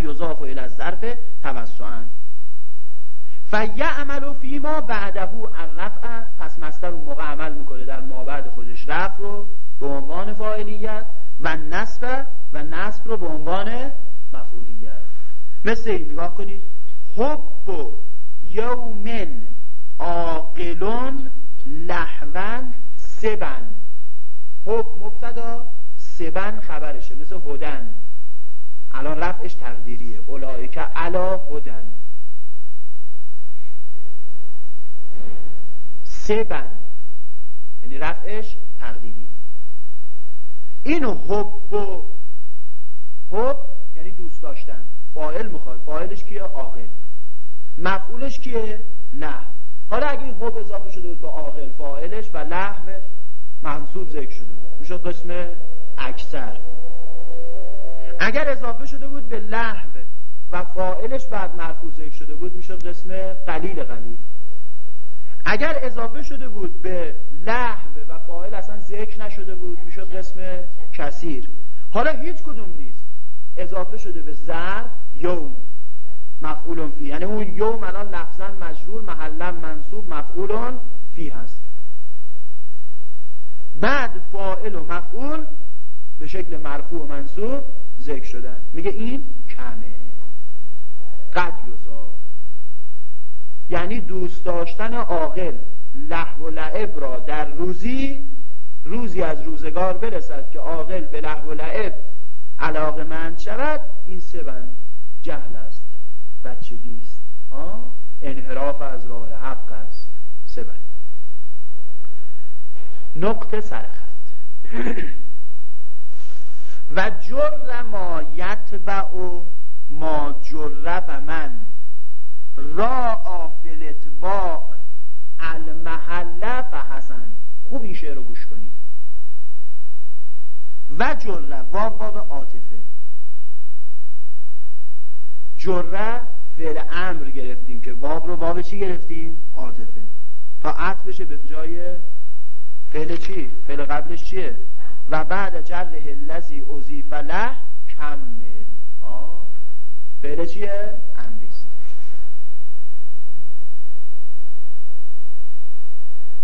قد یضاف الى الظرف توسعا. فیعمل فی ما بعده الرفع پس مستر اون موقع عمل می‌کنه در ما بعد خودش رفع رو به عنوان فاعلیت و نصب و نصب رو به عنوان مفعولیت. مثل این نگاه کنید. حب یومن عاقلون لحون سبن. حب مبتدا سبن خبرشه. مثل هدن. الان رفعش تقدیریه. که علا هدن. سبن. یعنی رفعش تقدیری. اینو حب و حب یعنی دوست داشتن. فاعل می‌خواد. فاعلش کیه؟ عاقل. مفعولش کیه؟ لحو. حالا اگه این حب اضافه شده بود به عاقل فاعلش و لحو منصوب ذکر شده بود. می‌شد قسم اکثر. اگر اضافه شده بود به لحو و فاعلش بعد مرفوع ذکر شده بود می‌شد قسم قلیل قلیل. اگر اضافه شده بود به لحو و فاعل اصلا ذکر نشده بود می‌شد قسم کثیر. حالا هیچ کدوم نیست. اضافه شده به ظرف یوم. مفعول فی. یعنی اون یوم الان لفظا مجرور محلا منصوب مفعول فی هست. بعد فاعل و مفعول به شکل مرفوع و منصوب ذکر شدن. میگه این کمه. قد یوزا. یعنی دوست داشتن عاقل. لحو و لعب را در روزی روزی از روزگار برسد که عاقل به لحو و لعب علاقه مند شود. این سبن جهل است. بچگی است. انحراف از راه حق است. سبن نقطه سرخط و جر ما یتبع ما جر و من. را آفلت با المحله فحسن. خوب این شعر رو گوش کنید. و جره واو واو عاطفه. جره فعل امر گرفتیم که واو رو واو چی گرفتیم؟ عاطفه. تا عطف بشه به جای فعل چی؟ فعل قبلش چیه؟ و بعد جره لذی اضیف له کمل. آه. چیه؟ امریست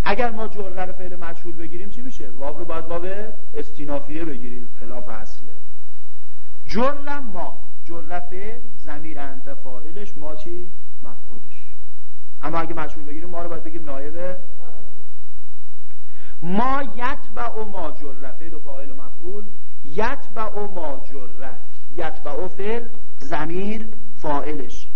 اگر ما جره رو فعل مجهول بگیریم چی میشه؟ واو رو باید واو استینافیه بگیریم. خلاف اصله. جرم ما. جره فعل زمیر انت فاعلش ما چی؟ مفعولش. اما اگه مجهول بگیریم ما رو باید بگیم نایب ما یتبع و ما جره فعل و فاعل و مفعول. یتبع و ما جره یتبع و فعل زمیر فاعلش.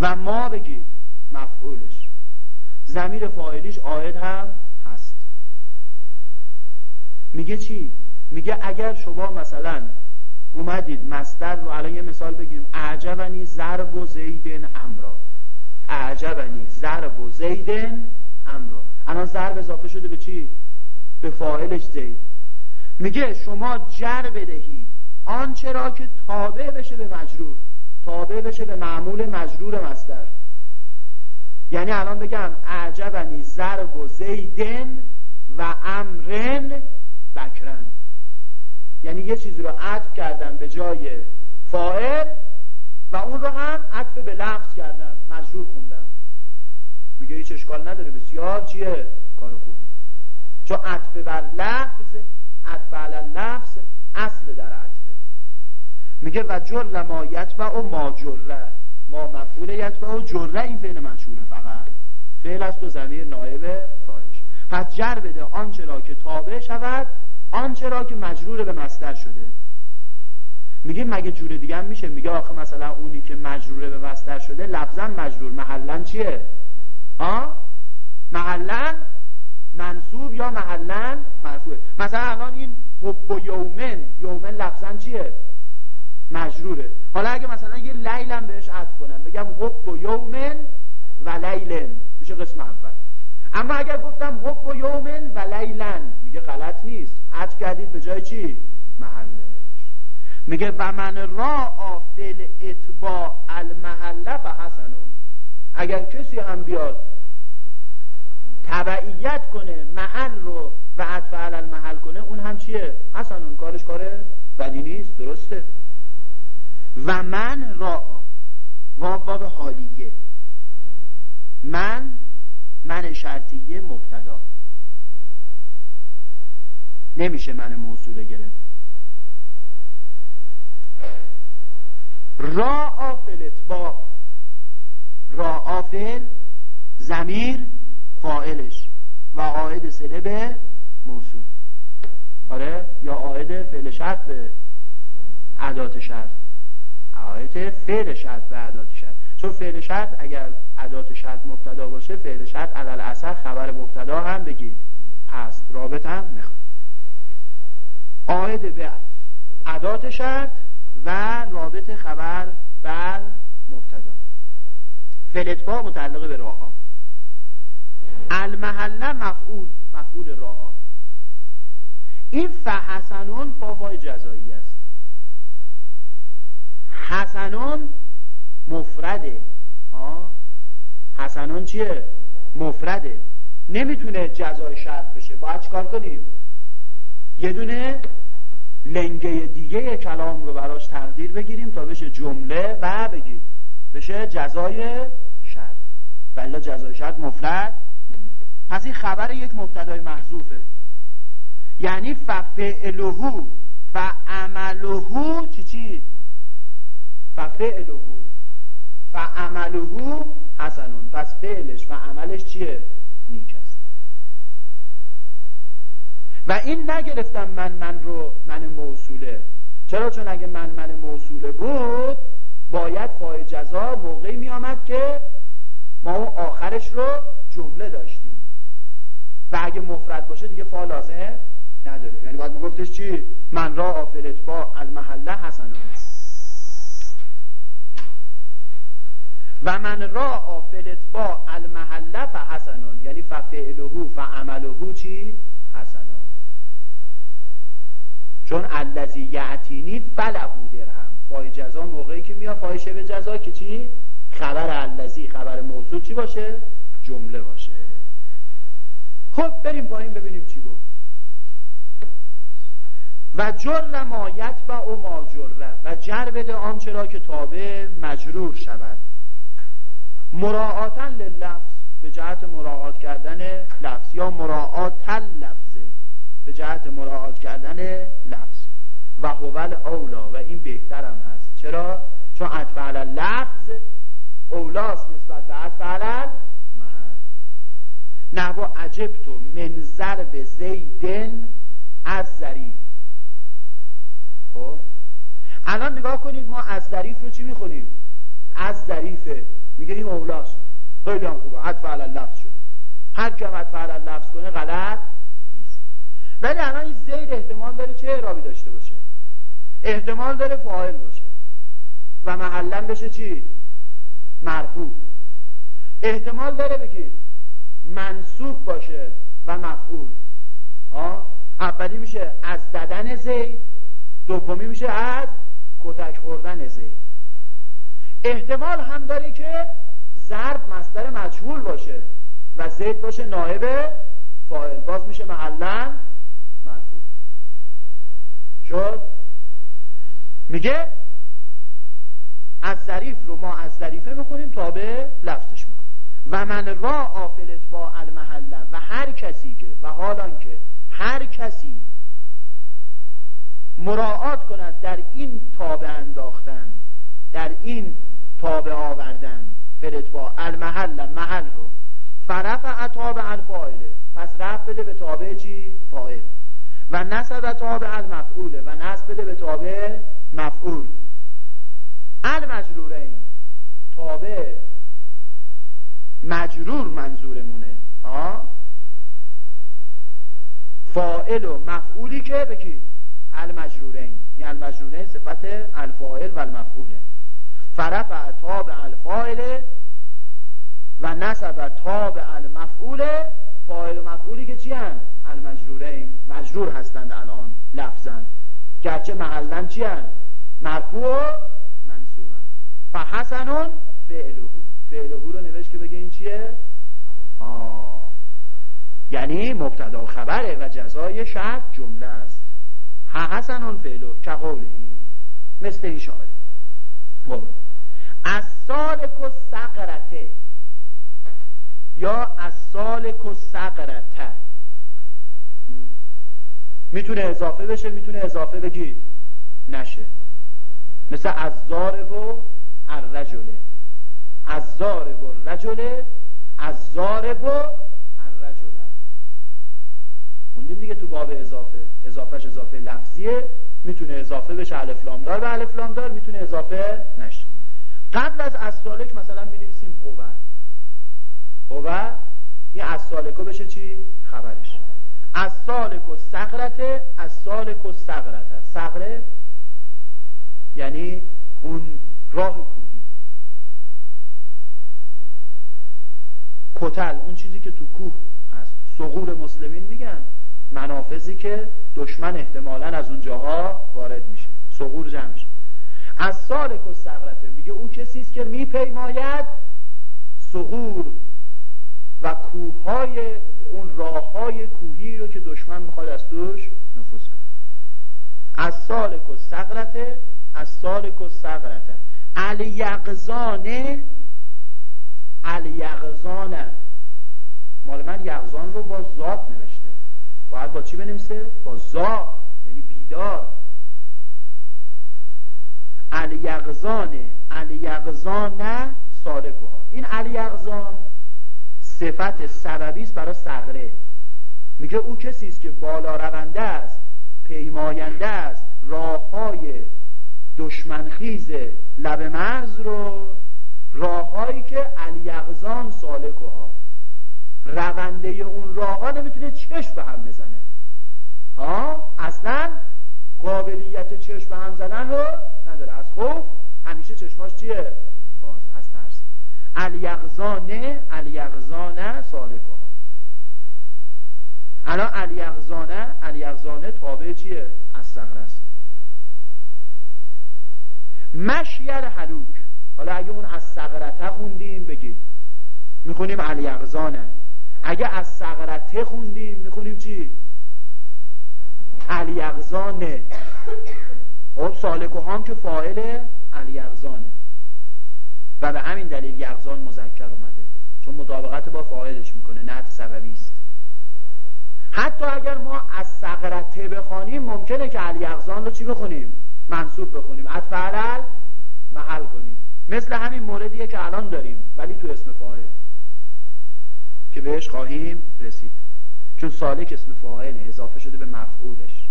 و ما بگید مفعولش. زمیر فاعلیش آید هم هست. میگه چی؟ میگه اگر شما مثلا اومدید مستر رو الان یه مثال بگیریم. اعجبنی ضرب و زیدن امرا. اعجبنی ضرب و زیدن امرا. الان ضرب اضافه شده به چی؟ به فاعلش زید. میگه شما جر بدهید. آنچه را که تابع بشه به مجرور. تابع بشه به معمول مجرور مستر یعنی الان بگم اعجبنی ضرب و زیدن و امرن بکرن. یعنی یه چیزی رو عطف کردم به جای فاعل و اون رو هم عطف به لفظ کردم مجرور خوندم میگه هیچ اشکال نداره بسیار چیه؟ کار خوبی. چون عطف بر لفظ عطف علی لفظ اصل در عطفه. میگه و جر ما و ما جره ما مفعول یتبع و جره این فعل مجهوله فقط. فعل است و زمیر نایب فاعلش. پس جر بده آنچه را که تابع شود آنچه را که مجرور به مصدر شده. میگه مگه جور دیگه هم میشه؟ میگه آخه مثلا اونی که مجروره به مصدر شده لفظا مجرور. محلا چیه؟ ها محلا منصوب یا محلا مرفوعه؟ مثلا الان این حب و یومن یومن لفظا چیه؟ مجروره. حالا اگه مثلا یه لیلم بهش عطف کنم بگم حب و یومن و لیلن. میشه قسم اول. اما اگر گفتم حب و یومن و لیلن میگه غلط نیست. عطف کردید به جای چی؟ محلش. میگه و من را آفل اتباع المحله فحسنون اگر کسی هم بیاد تبعیت کنه محل رو و عطف علل محل کنه اون هم چیه؟ حسن اون کارش کاره بدی نیست درسته. و من را واو حالیه. من من شرطیه مبتدا. نمیشه من موصوله گرفت. را آفلت با را آفل زمیر فائلش و آید سله به موصول آره؟ یا آید فعل شرط به عدات شرط. آید فعل شرط به عدات شرط. چون فعل شرط اگر عدات شرط مبتدا باشه فعل شرط علل اثر خبر مبتدا هم بگید. هست رابط هم می‌خواد. آید به عدات شرط و رابط خبر بر مبتدا. فلتبا متعلق به راعا المحله مفعول مفعول راعا این فحسنون فافای جزایی است. حسنون مفرده. ها؟ حسنون چیه؟ مفرده. نمی‌تونه جزای شرط بشه. باید چیکار کنیم؟ یه دونه لنگه دیگه کلام رو براش تقدیر بگیریم تا بشه جمله و بگید. بشه جزای شرط. بلا جزای شرط مفرد نمیاد. پس این خبر یک مبتدای محذوفه. یعنی ففعلهو. فعملهو چی چی؟ ففعلهو. فعملهو حسنون. پس فعلش و عملش چیه؟ نیک است. و این نگرفتم من من رو من موصوله. چرا؟ چون اگه من من موصوله بود باید فای جزا موقعی می آمد که ما اون آخرش رو جمله داشتیم. و اگه مفرد باشه دیگه فا لازم نداره. یعنی باید میگفتش چی؟ من را آفلت با المحله حسنون. و من را آفلت با المحله فحسنون. یعنی ففعلهو فعملهو چی؟ حسنون. چون الذی یعتینی فلهو درهم. فای جزا موقعی که میاد فای به جزا که چی؟ خبر الذی خبر موصول چی باشه؟ جمله باشه. خب بریم پایین ببینیم چی گفت. و جر ما یتبع و ما جره و جر بده آنچه که تابع مجرور شود. مراعاتا للفظ به جهت مراعات کردن لفظ. یا مراعات لفظه به جهت مراعات کردن لفظ. و هول اولا و این بهترم هست. چرا؟ چون عطف لفظ اولاست نسبت به عطف علل محل نحو عجبتو من ضرب زیدن از ظریف. خب؟ الان نگاه کنید ما از ظریف رو چی می‌خونیم؟ از ظریفه میگه این اولاست. خیلی هم خوبه. عطف علل لفظ شده. هر کم عطف علل لفظ کنه غلط ولی الان این زید احتمال داره چه اعرابی داشته باشه؟ احتمال داره فاعل باشه. و محلم بشه چی؟ مرفوع. احتمال داره بگید منصوب باشه و مفعول؟ اولی میشه از زدن زید دومی میشه از کتک خوردن زید. احتمال هم داره که ضرب مصدر مجهول باشه و زید باشه نایب فاعل. باز میشه محلا مرفوع. شد؟ میگه از ظریف رو ما از ظریفه می‌خونیم تا به لفظش می‌کنیم. و من را آفلت با المحله و هر کسی که و حالان که هر کسی مراعات کند در این تابع انداختن در این تابع آوردن. فلت با المحل محل رو. فرفع تابع الفاعله. پس رفت بده به تابع چی؟ فاعل. و نسب تابع المفعوله و نسب بده به تابع مفعول. المجرورین. تابع مجرور منظورمونه. ها؟ فاعل و مفعولی که بگید المجرورین. یعنی المجرورین صفت الفاعل و المفعوله. فرفع تابع الفاعل و نسب تابع المفعوله فاعل و مفعولی که چی هن؟ المجرورین مجرور هستند الان لفظا گرچه محلا چی هن؟ مرفوع و منصوبن فحسنون فعلهو فعلهو رو نوشت که بگه این چیه؟ آه. یعنی مبتدا خبره و جزای شرط جمله است حسن فعلو که قولهی مثل این شاعر خب. از سالک و سقرته. یا از سالک و سقرته. می‌تونه اضافه بشه می‌تونه اضافه بگید نشه. مثل از زارب و الرجله از زارب و الرجله از زارب و الرجله موندیم دیگه تو باب اضافه. اضافهش اضافه لفظیه. می‌تونه اضافه بشه الف لام دار به الف لام دار می‌تونه اضافه نشه. قبل از از سالک مثلا می نویسیم هو. هو این از سالکو بشه چی؟ خبرش. از سالک و سقرته از سالک و سقرته سقره یعنی اون راه کوهی. کتل اون چیزی که تو کوه هست. سغور مسلمین میگن. منافذی که دشمن احتمالا از اونجاها وارد میشه. سغور جمعش. از سالک و سقرته. میگه او کسی است که میپیماید سغور و کوههای اون راه های کوهی رو که دشمن می‌خواد از توش نفوذ کنه. از سالک و سقرته از سالک و سقرته. الیقزانه الیقزانه مال من یغزان رو با ذات نوشته. باید با چی بنویسه؟ با زا یعنی بیدار. الیقزانه الیقزانه سالکوها این الیقزان صفت سببی است برای سغره میگه او کسی است که بالا رونده است پیماینده است راه های دشمنخیز لب مرز رو راههایی که الیغزان سالکه ها رونده اون راه ها نمی‌تونه چشم به هم بزنه. ها؟ اصلا قابلیت چشم به هم زدن رو نداره. از خوف همیشه چشماش چیه؟ باز از ترس. الیغزانه الیغزانه سالکه ها الان الیغزانه الیغزانه تابع چیه؟ از صغر است. مشیر حلوک حالا اگه اون از سقرته خوندیم بگید. می‌خونیم الیغزانه اگه از سقرته خوندیم می‌خونیم چی؟ الیغزانه خب سالکو هم که فاعل الیغزانه. و به همین دلیل یغزان مذکر اومده. چون مطابقت با فاعلش می‌کنه نعت سببی است. حتی اگر ما از سقرته بخوانیم ممکنه که الیغزان رو چی بخونیم؟ منصوب بخونیم. عطف علل محل کنیم. مثل همین موردیه که الان داریم ولی تو اسم فاعل. که بهش خواهیم رسید. چون سالک اسم فاعل اضافه شده به مفعولش.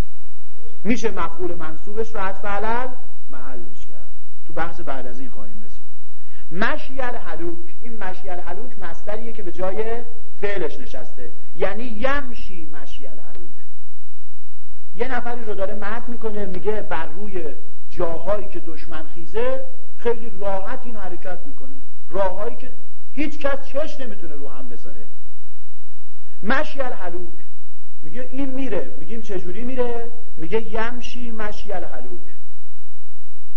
میشه مفعول منصوبش رو عطف علل محلش کرد. تو بحث بعد از این خواهیم رسید. مشیل حلوک این مشیل حلوک مصدریه که به جای فعلش نشسته. یعنی یمشی مشیل حلوک یه نفری رو داره مد می‌کنه میگه بر روی جاهایی که دشمن خیزه خیلی راحت این حرکت می‌کنه. راههایی که هیچ کس چش نمی‌تونه رو هم بذاره. مشی الحلوک. میگه این میره. میگیم چجوری میره؟ میگه یمشی مشی الحلوک.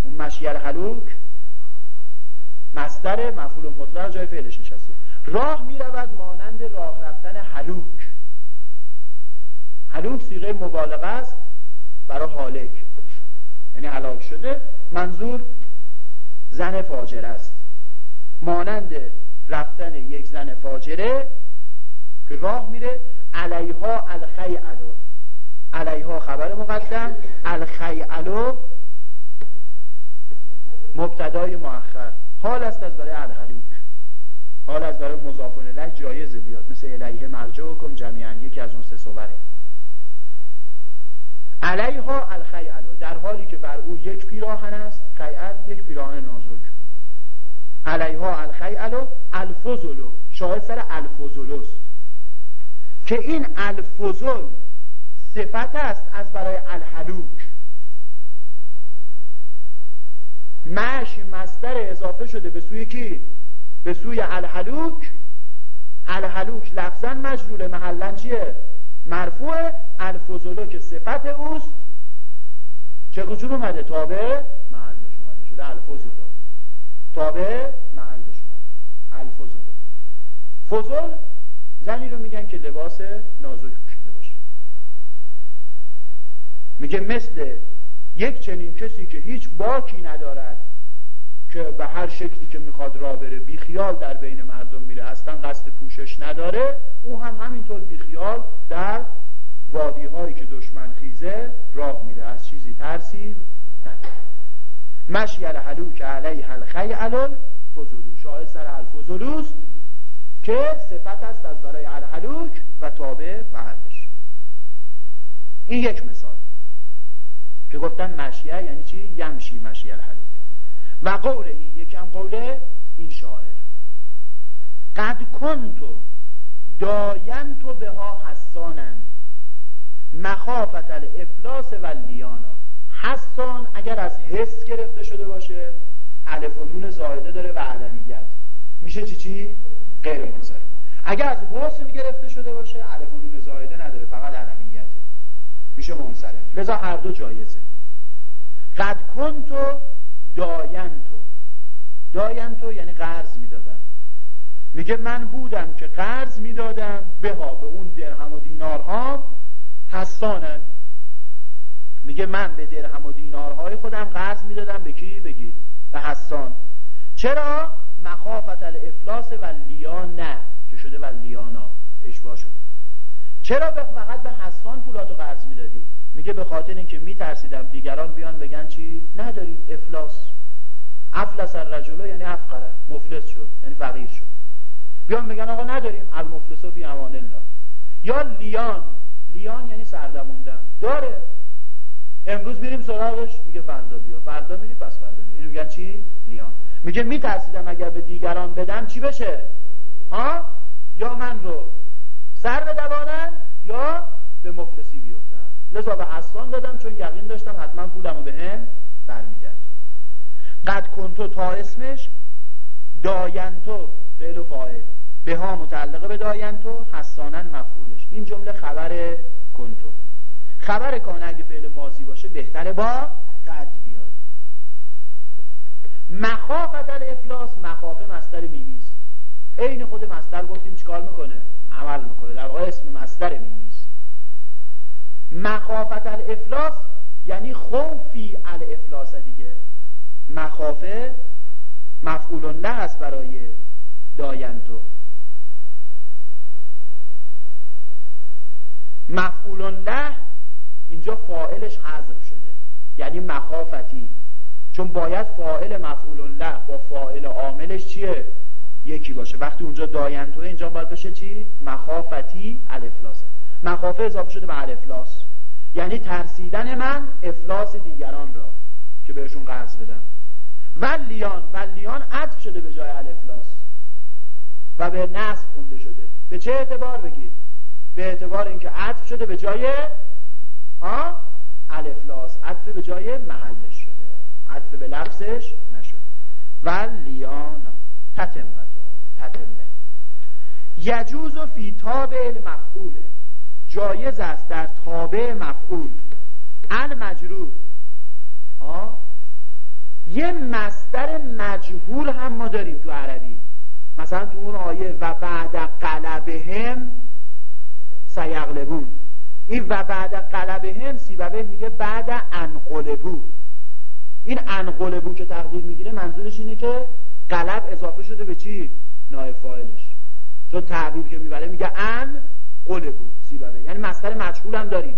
اون مشی الحلوک مصدر مفعول مطلق جای فعلش نشسته. راه می‌رود مانند راه رفتن حلوک. حلوک سیغه مبالغه است برای حالک. یعنی هلاک شده منظور زن فاجره است. مانند رفتن یک زن فاجره که راه میره علیها الخیعلو. علیها خبر مقدم الخیعلو مبتدای مؤخر. حال است از برای الهلوک حال از برای مضاف الیه جایزه بیاد. مثل الیه مرجعکم جمیعا یکی از اون سه صوره علیها الخیعلو در حالی که بر او یک پیراهن است. خیعل یک پیراهن نازک. علیها الخیعلو الفضلو. شاهد سر الفضلوست. که این الفضل صفت است از برای الحلوک. مش مصدر اضافه شده به سوی کی؟ به سوی الحلوک. الحلوک لفظا مجرور محلا چیه؟ مرفوع. الفضلو که صفت اوست. چه کجور اومده؟ تابع محلش اومده شده. الفضلو تابع محلش اومده الفضلو فضل زنی رو میگن که لباس نازک میگه مثل یک چنین کسی که هیچ باکی ندارد که به هر شکلی که می‌خواد را بره بیخیال در بین مردم میره اصلا قصد پوشش نداره او هم همینطور بیخیال در وادی هایی که دشمن خیزه راه میره. از چیزی ترسی نداره مشی الحلو که علیه الخیعل فضولو. شاهد سر الفضولوست که صفت است از برای الحلوک و تابع محلش این یک مثال که گفتن مشیه یعنی چی؟ یمشی مشی الحلوک و قوله یکم قوله این شاعر. قد کنتو داینتو به ها حسانن. مخافت الافلاس و لیانا حسان اگر از حس گرفته شده باشه الف و نون زایده داره و عدمیت میشه چی چی؟ غیر منصرف اگر از حسن گرفته شده باشه الف و نون زایده نداره فقط عدمیته میشه منصرف. لذا هر دو جایزه. قد کنتو داینتو داینتو یعنی قرض می‌دادم. میگه من بودم که قرض می‌دادم. به ها به اون درهم و دینارها. حسانن. میگه من به درهم و دینارهای خودم قرض می‌دادم. به کی؟ بگید به حسان. چرا؟ مخافت الافلاس و لیان نه که شده و لیانا. اشباه شده. چرا فقط به حسان پولاتو قرض می‌دادی؟ میگه به خاطر اینکه میترسیدم دیگران بیان بگن چی؟ ندارید افلاس. افلس الرجل یعنی افقره. مفلس شد. یعنی فقیر شد. بیان بگن آقا نداریم. المفلس فی امان الله. یا لیان. لیان یعنی سردموندن داره. امروز میریم سراغش. میگه فردا بیا. فردا میری پس فردا بیا. اینو میگن چی؟ لیان. میگه میترسیدم اگر به دیگران بدم چی بشه؟ ها؟ یا من رو. سر بدوانن یا به مفلسی بیفتن. لذا به حسان دادم چون یقین داشتم حتما پولمو به هم برمیگرد قد کنتو تا اسمش داینتو فعل و فاعل. به ها متعلقه به داینتو حسانن مفعولش. این جمله خبر کنتو. خبر کان اگه فعل ماضی باشه بهتره با قد بیاد. مخافت الافلاس مخافه مصدر میمیست. عین خود مصدر گفتیم چیکار می‌کنه؟ عمل می‌کنه در واقع اسم مصدر میمیست مخافت الافلاس یعنی خوفی الافلاس دیگه. مخافه مفعول له است برای داینتو مفعول له اینجا فاعلش حذف شده. یعنی مخافتی. چون باید فاعل مفعول له با فاعل عاملش چیه؟ یکی باشه. وقتی اونجا داینتو اینجا باید بشه چی؟ مخافتی الافلاس. مخافه اضافه شده به الافلاس. یعنی ترسیدن من افلاس دیگران را که بهشون قرض بدم. ولیان ولیان عطف شده به جای الافلاس. و به نصب خونده شده. به چه اعتبار بگید؟ به اعتبار اینکه عطف شده به جای ها؟ الافلاس. عطف به جای محلش شده. عطف به لفظش نشده. ولیان تتمتون تتمه یجوز و فی تابع المفعوله جایز است در تابع مفعول. المجرور. آه یه مصدر مجهول هم ما داریم تو عربی. مثلا تو اون آیه و بعد قلبهم سیغلبون. این و بعد قلبهم سیبوه میگه بعد انقلبو. این انقلبو که تقدیر می‌گیره منظورش اینه که قلب اضافه شده به چی؟ نایب فاعلش. چون تعبیر که می‌بره میگه ان قلبو سیبوه یعنی مصدر مجهول هم داریم.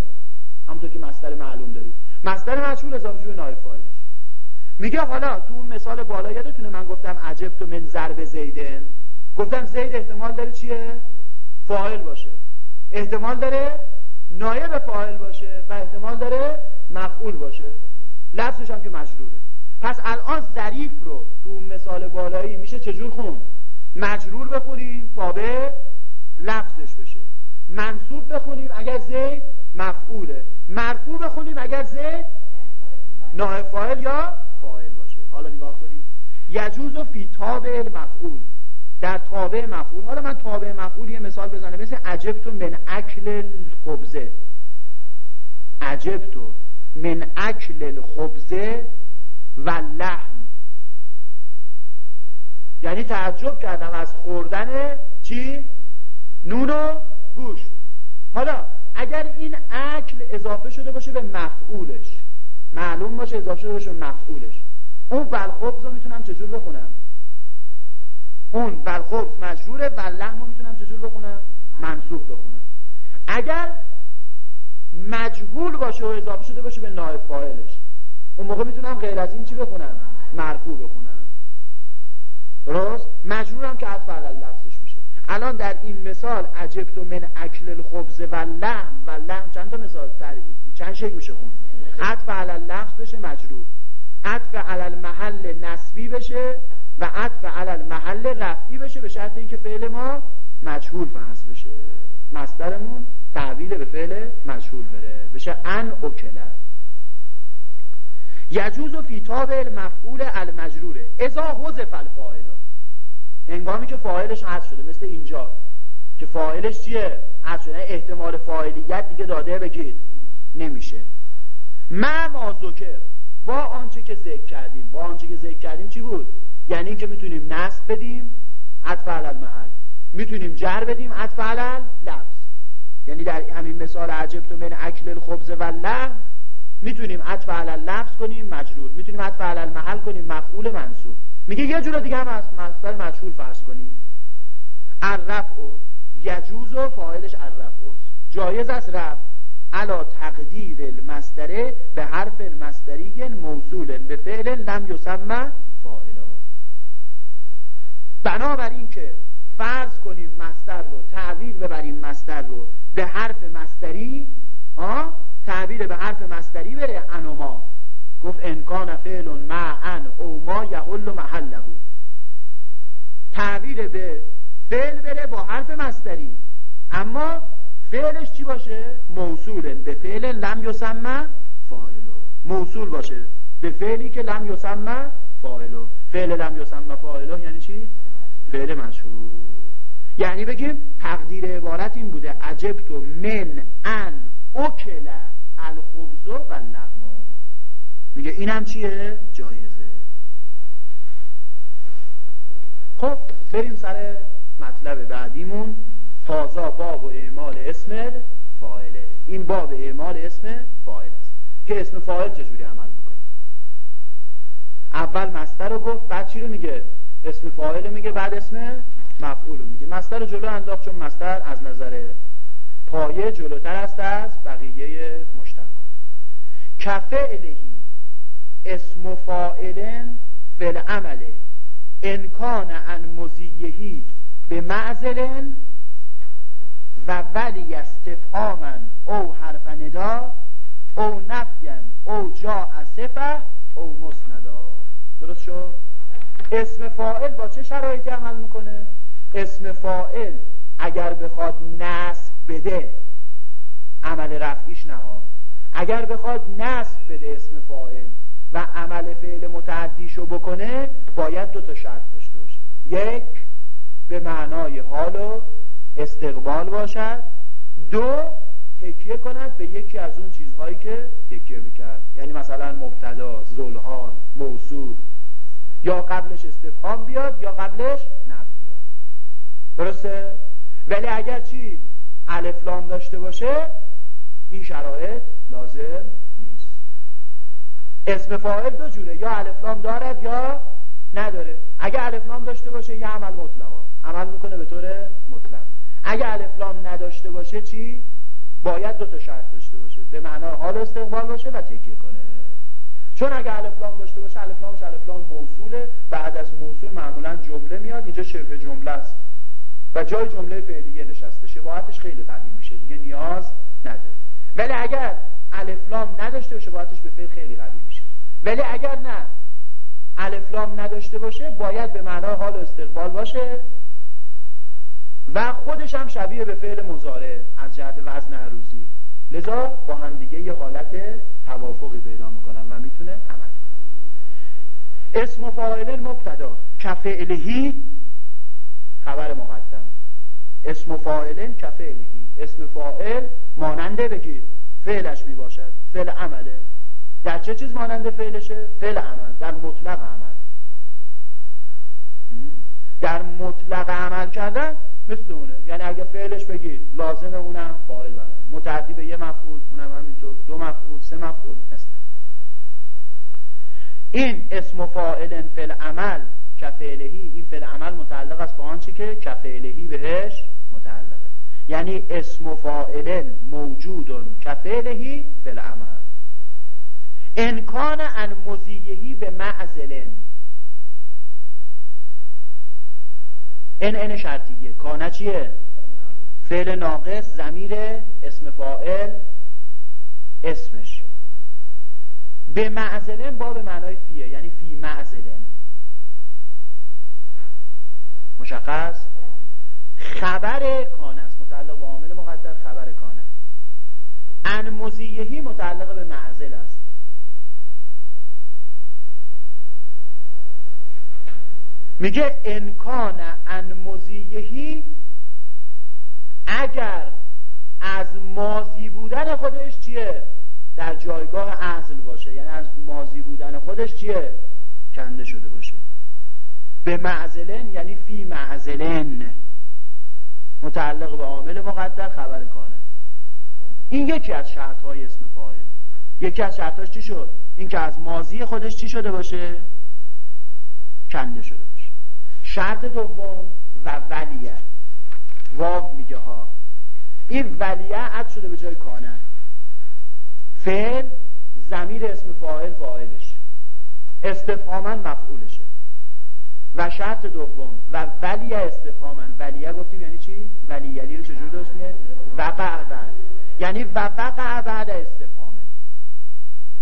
همونطور که مصدر معلوم داریم. مصدر مجهول اضافه شده نایب فاعلش. میگه حالا تو اون مثال بالا یادتونه من گفتم عجب تو من ضرب زیدن. گفتم زید احتمال داره چیه؟ فاعل باشه. احتمال داره نایب فاعل باشه و احتمال داره مفعول باشه. لفظش هم که مجروره. پس الان ظریف رو تو مثال بالایی میشه چجور خون مجرور بخونیم تا به لفظش بشه. منصوب بخونیم اگر زید مفعوله. مرفوع بخونیم اگر زید نایب فاعل یا فاعل باشه. حالا نگاه کنید یجوز و فی تابع مفعول در تابع مفعول. حالا من تابع مفعول یه مثال بزنم. مثل عجبتو من اکل الخبزه. عجبتو من اکل الخبزه و لحم یعنی تعجب کردم از خوردن چی؟ نون و گوشت. حالا اگر این اکل اضافه شده باشه به مفعولش معلوم باشه اضافه شده باشه به مفعولش. اون بلخبز رو می‌تونم چجور بخونم؟ اون بلخبز مجروره و لحم رو می‌تونم چجور بخونم؟ منصوب بخونم. اگر مجهول باشه و اضافه شده باشه به نایب فاعلش. اون موقع می‌تونم غیر از این چی بخونم؟ مرفوع بخونم. درست؟ مجرورم که عطف علی لفظش میشه. الان در این مثال عجبت من اکل الخبز و لحم. و لحم چند تا مثال؟ چند شکل میشه خون؟ عطف علی لفظ بشه مجرور. عطف علی المحل نسبی بشه و عطف علی المحل رفعی بشه به شرط اینکه فعل ما مجهول فرض بشه. مصدرمون تعویل به فعل مجهول بره. بشه ان اوکله یجوز و فیتاب المفعول المجروره ازا حذف الفاعل. هنگامی که فاعلش حذف شده مثل اینجا که فاعلش چیه؟ حذف شده. یعنی احتمال فاعلیت دیگه داده بگید. نمیشه. ما ما ذکر. با آنچه که ذکر کردیم. با آنچه که ذکر کردیم چی بود؟ یعنی اینکه می‌تونیم نصب بدیم عطف علی المحل. می‌تونیم جر بدیم عطف علی لفظ یعنی در همین مثال عجبت من اکل الخبز و می‌تونیم عطف علی لفظ کنیم مجرور. می‌تونیم عطف علی المحل کنیم مفعول منصوب. میگه یه جور دیگه هم از مصدر مجهول فرض کنیم الرفع یجوز و فاعلش الرفع جایز است رفع. علا تقدیر المصدره به حرف مصدری موصول به فعل لم یسمى فاعلا بنابراین که فرض کنیم مصدر رو تعویل ببریم مصدر رو به حرف مصدری ها تعبیر به حرف مصدری بره انوما. گفت انکان فعل معن او ما یحل محله. تعبیر به فعل بره با حرف مصدری. اما فعلش چی باشه؟ موصول. به فعل لم یسمى فاعلو موصول باشه. به فعلی که لم یسمى فاعلو فعل لم یسمى فاعلو یعنی چی؟ فعل مشهور. یعنی بگیم تقدیر عبارت این بوده. عجبت من ان اکل الخبز و لحم میگه اینم چیه؟ جایزه. خب بریم سر مطلب بعدیمون. فازا باب و اعمال اسم فاعله. این باب اعمال اسم فاعل است. که اسم فاعل چجوری عمل می‌کنه؟ اول مستر رو گفت بعد چی رو میگه؟ اسم فاعل میگه بعد اسم مفعول رو میگه. مستر رو جلو انداخت چون مستر از نظر پایه جلوتر است از بقیه مشترکان. کفعلهی اسم فاعلن فل عمله انکان ان مزیهی به معزلن و ولی استفهاما او حرف ندا او نفین او جا صفه او مسندا. درست شد؟ اسم فائل با چه شرایطی عمل می‌کنه؟ اسم فائل اگر بخواد نصب بده عمل رفعیش نها. اگر بخواد نصب بده اسم فائل و عمل فعل متعدیشو بکنه باید دو تا شرط داشته باشه. یک به معنای حال و استقبال باشد. دو تکیه کند به یکی از اون چیزهایی که تکیه می‌کرد. یعنی مثلا مبتدا زلحال موصوف. یا قبلش استفهام بیاد یا قبلش نفی بیاد. درسته؟ ولی اگر چی؟ الفلام داشته باشه این شرایط لازم نیست. اسم فاعل دو جوره. یا الفلام دارد یا نداره. اگر الفلام داشته باشه یه عمل مطلقا عمل می‌کنه به طور مطلق. اگر الفلام نداشته باشه چی؟ باید دو تا شرط داشته باشه. به معنای حال استقبال باشه و تکیه کنه. چون اگر الفلام داشته باشه الفلامش الفلام موصوله. بعد از موصول معمولا جمله میاد. اینجا شبه جمله است. و جای جمله فعلیه نشسته. شباهتش خیلی قوی میشه. دیگه نیاز نداره. ولی اگر الفلام نداشته باشه شباهتش به فعل خیلی قوی میشه. ولی اگر نه الفلام نداشته باشه باید به معنای حال استقبال باشه. و خودش هم شبیه به فعل مزاره از جهت وزن عروضی. لذا با هم دیگه یه حالت توافقی پیدا می‌کنن و می‌تونه عمل کنه. اسم فاعل مبتدا. کفعلهی خبر مقدم. اسم فاعل کفعلهی اسم فاعل ماننده بگید فعلش می باشد فعل عمله. در چه چیز ماننده فعلشه؟ فعل عمل در مطلق عمل. در مطلق عمل کردن مثل اونه. یعنی اگه فعلش بگید لازم اونم فاعل بره متعدی به یه مفعول اونم همینطور. دو مفعول سه مفعول مثل. این اسم فاعل فعل عمل کفعلهی این فعل عمل متعلق است با آنچه که؟ کفعلهی بهش متعلقه. یعنی اسم فاعل موجود کفعلهی فعل عمل. انکان ان مزیهی به معزلن. ان ان شرطیه. کانه چیه؟ فعل ناقص زمیر اسم فاعل اسمش. به معزلن با به معنای فیه یعنی فی معزلن. مشخص؟ خبر کانه است. متعلق به عامل مقدر خبر کانه. ان مزیهی متعلق به معزل است میگه انکان ان مزیهی اگر از مازی بودن خودش چیه؟ در جایگاه اصل باشه. یعنی از مازی بودن خودش چیه؟ کنده شده باشه. به معزلن یعنی فی معزلن. متعلق به عامل مقدر خبر کانه. این یکی از شرط های اسم فاعل. یکی از شرطاش چی شد؟ این که از مازی خودش چی شده باشه؟ کنده شده. شرط دوم و ولیه واو میگه ها. این ولیه عد شده به جای کانه. فعل زمیر اسم فاعل فاعلش. استفهاما مفعولشه. و شرط دوم و ولی استفهامن ولیه گفتیم یعنی چی؟ ولی یلی رو چجور درست میاد؟ وقع بعد. یعنی و وقع بعد استفهامه.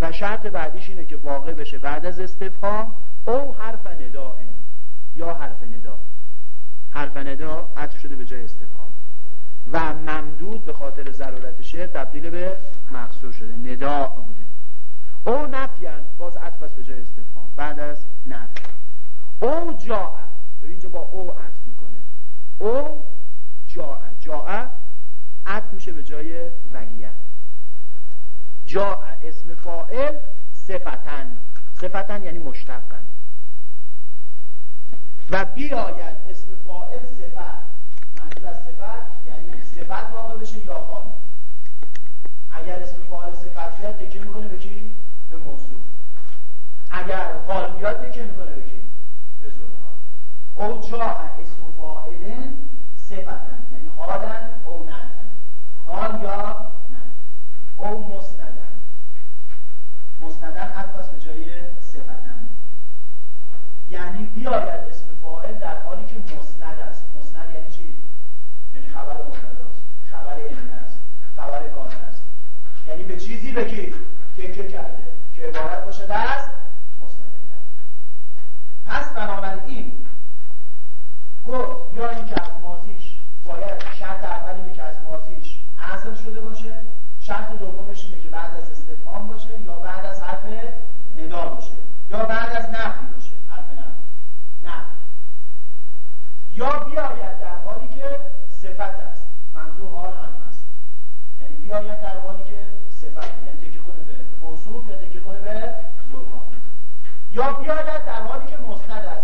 و شرط بعدیش اینه که واقع بشه بعد از استفهام. او حرف نداء یا حرف ندا. حرف ندا عطف شده به جای استفهام. و ممدود به خاطر ضرورت شعر تبدیل به مقصور شده. ندا بوده. او نفیان باز عطف به جای استفهام. بعد از نفی. او جاء ببین اینجا با او عطف می‌کنه. او جاء جاء عطف میشه به جای ولیت جاء اسم فائل صفتن صفتن یعنی مشتقن و بیاید اسم فائل صفت. منظور از صفت یعنی صفت واقع بشه یا حال اگر اسم فاعل صفت بیاد تکیه می‌کنه به کی؟ به موضوع. اگر حال بیاد تکیه می‌کنه به کی؟ به زلها او جا اسم فاعل صفتن. یعنی حالا او نعتن. حال یا نه. او مستدن. مستدن عطف به جای صفتن. یعنی بیاید اسم فاعل در حالی که مسند است مسند یعنی چی یعنی خبر مبتدا است خبر علم است خبر کانه است یعنی به چیزی بگی تکه کرده که عبارت باشه از مسند پس بنابراین گفت یا اینکه از مازیش باید شرط اول اینه که از مازیش اصل شده باشه شرط دومش اینه که بعد از استفهام باشه یا بعد از حرف ندا باشه یا بعد از نفی باشه حرف نفی نه یا بیاید در حالی که صفت است. منظور حال هم هست. یعنی بیاید در حالی که صفت یعنی تکیه کنه به موصوف یا کنه به یا بیاید در حالی که مستند است.